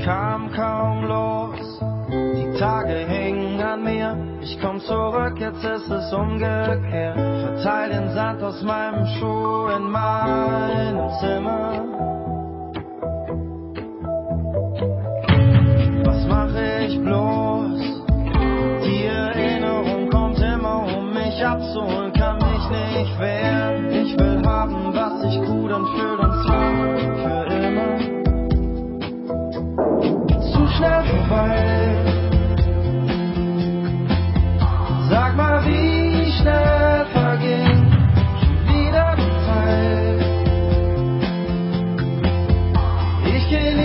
ich kam kaum los. Die Tage hingen an mir, ich komm zurück, jetzt ist es umgekehrt. Verteil den Sand aus meinem Schuh in meinem Zimmer. Was mache ich bloß? Die Erinnerung kommt immer, um mich abzuholen, kann mich nicht wehren. Ich will haben, was sich gut anfühlt und can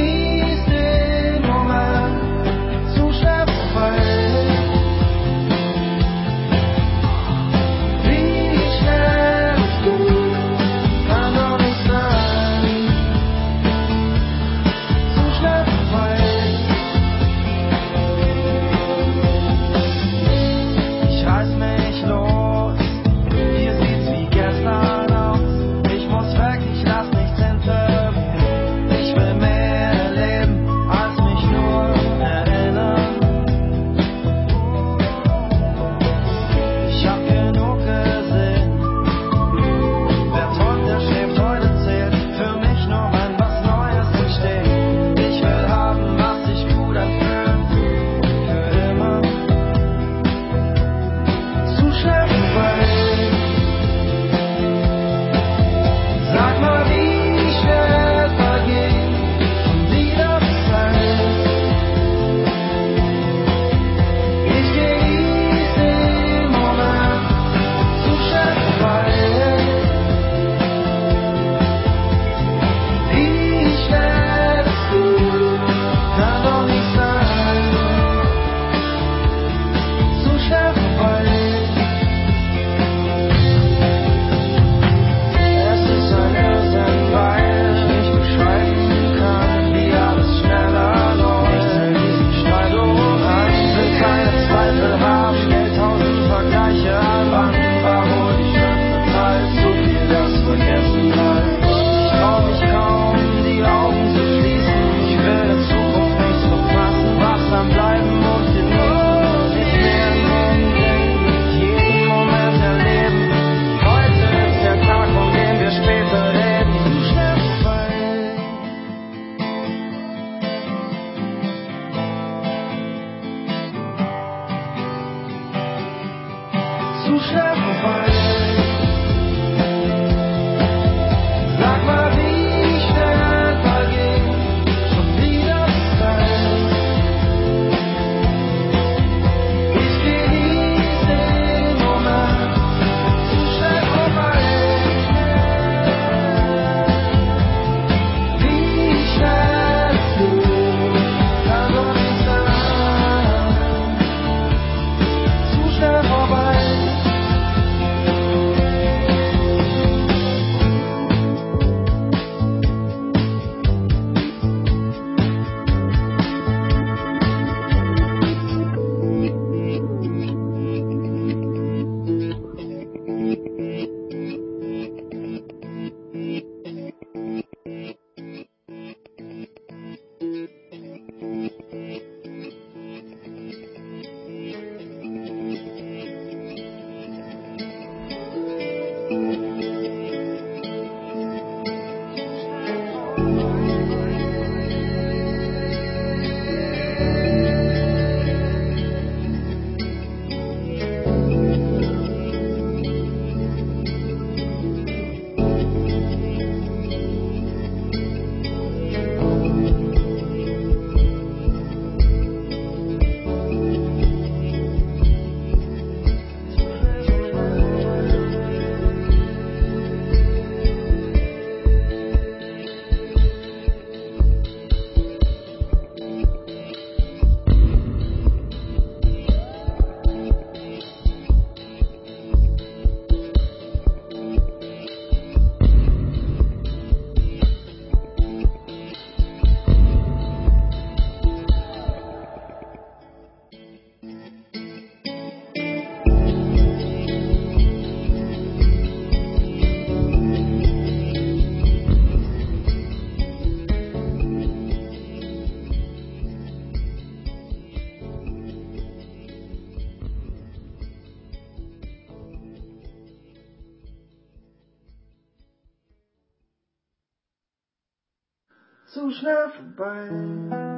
Zu schnell vorbei.